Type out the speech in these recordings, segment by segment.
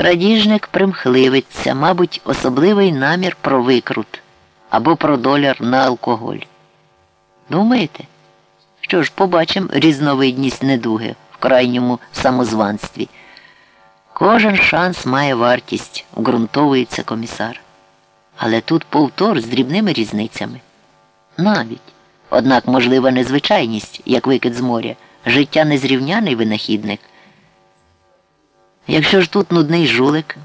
Крадіжник примхливиться, мабуть, особливий намір про викрут або про доляр на алкоголь. Думаєте? Що ж, побачимо різновидність недуги в крайньому самозванстві. Кожен шанс має вартість, ґрунтовується комісар. Але тут повтор з дрібними різницями. Навіть. Однак можлива незвичайність, як викид з моря, життя незрівняний винахідник. Якщо ж тут нудний жулик,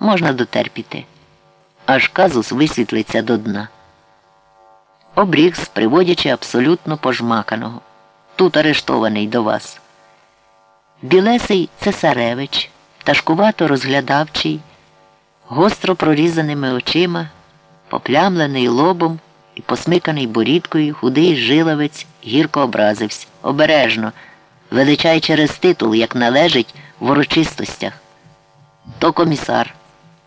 можна дотерпіти. Аж казус висвітлиться до дна. Обрігс, приводячи абсолютно пожмаканого. Тут арештований до вас. Білесий цесаревич, ташкувато розглядавчий, гостро прорізаними очима, поплямлений лобом і посмиканий борідкою, худий жиловець гірко образився. Обережно, величай через титул, як належить в урочистостях. То комісар,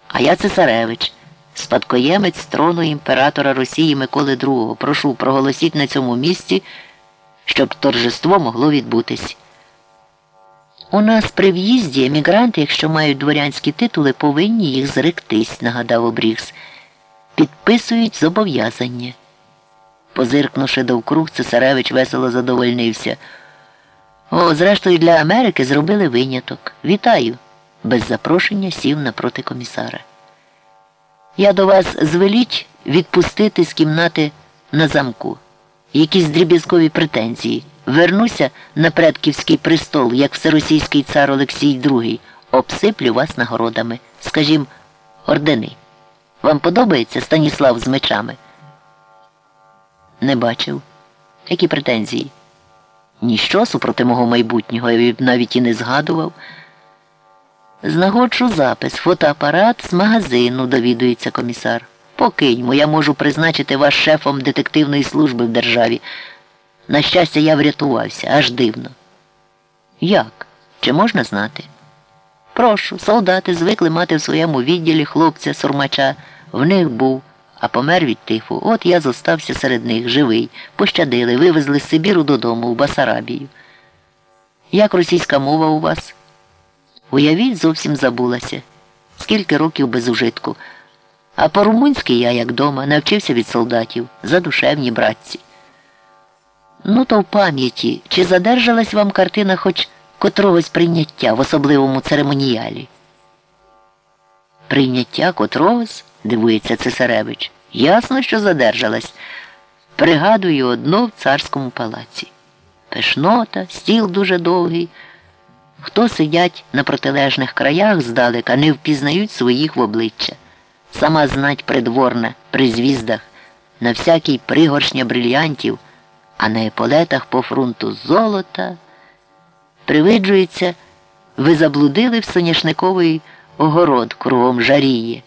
а я цесаревич, спадкоємець трону імператора Росії Миколи II. Прошу проголосіть на цьому місці, щоб торжество могло відбутись. У нас при в'їзді емігранти, якщо мають дворянські титули, повинні їх зректись, нагадав обрігс. Підписують зобов'язання. Позиркнувши довкруг, цесаревич весело задовольнився. О, зрештою, для Америки зробили виняток. Вітаю. Без запрошення сів напроти комісара. Я до вас звеліть відпустити з кімнати на замку. Якісь дріб'язкові претензії. Вернуся на предківський престол, як всеросійський цар Олексій II, обсиплю вас нагородами. Скажім, ордени. Вам подобається Станіслав з мечами? Не бачив. Які претензії? Ніщо супроти мого майбутнього я б навіть і не згадував. Знагоджу запис, фотоапарат з магазину, довідується комісар. Покиньмо, я можу призначити вас шефом детективної служби в державі. На щастя, я врятувався, аж дивно. Як? Чи можна знати? Прошу, солдати звикли мати в своєму відділі хлопця сурмача. В них був, а помер від тифу. От я зостався серед них, живий, пощадили, вивезли з Сибіру додому в Басарабію. Як російська мова у вас? Уявіть, зовсім забулася. Скільки років без ужитку. А по-румунськи я, як дома, навчився від солдатів, задушевні братці. Ну, то в пам'яті, чи задержалась вам картина хоч котрогось прийняття в особливому церемоніалі? Прийняття котрогось? Дивується цесаревич. Ясно, що задержалась. Пригадую одно в царському палаці. Пешнота, стіл дуже довгий. Хто сидять на протилежних краях здалека, не впізнають своїх в обличчя. Сама знать придворна при звіздах, на всякій пригоршня брильянтів, а на еполетах по фронту золота. Привиджується, ви заблудили в соняшниковий огород кругом жаріє.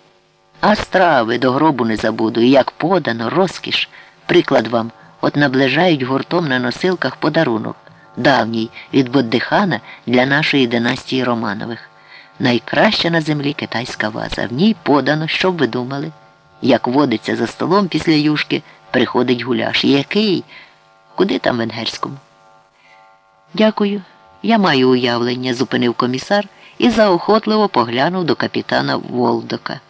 А страви до гробу не забуду, і як подано, розкіш. Приклад вам, от наближають гуртом на носилках подарунок, давній від Боддихана для нашої династії Романових. Найкраща на землі китайська ваза. В ній подано, що б ви думали. Як водиться за столом після юшки, приходить гуляш. Який? Куди там венгерському? Дякую. Я маю уявлення, зупинив комісар і заохотливо поглянув до капітана Волдока.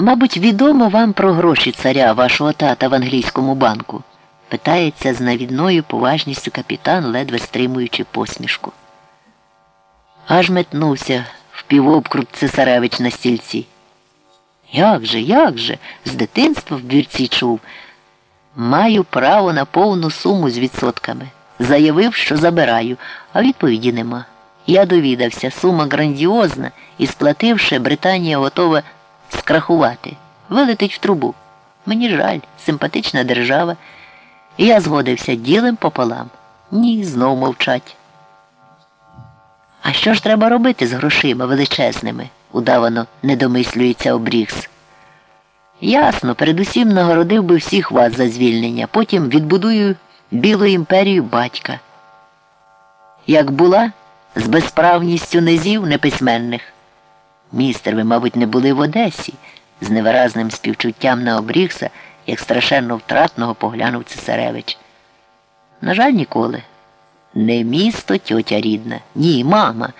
Мабуть, відомо вам про гроші царя вашого тата в англійському банку? питається з навідною поважністю капітан, ледве стримуючи посмішку. Аж метнувся в півобкрут цесаревич на стільці. Як же, як же? З дитинства в двірці чув. Маю право на повну суму з відсотками. Заявив, що забираю, а відповіді нема. Я довідався, сума грандіозна, і сплативши, Британія готова скрахувати, вилетить в трубу. Мені жаль, симпатична держава. І я згодився ділем пополам. Ні, знов мовчать. А що ж треба робити з грошима величезними? удавано недомислюється обрігс. Ясно, передусім нагородив би всіх вас за звільнення, потім відбудую білу імперію батька. Як була, з безправністю низів неписьменних. Містер, ви, мабуть, не були в Одесі, з невиразним співчуттям на обрігся, як страшенно втратного поглянув цесаревич. На жаль, ніколи. Не місто тьотя рідна. Ні, мама.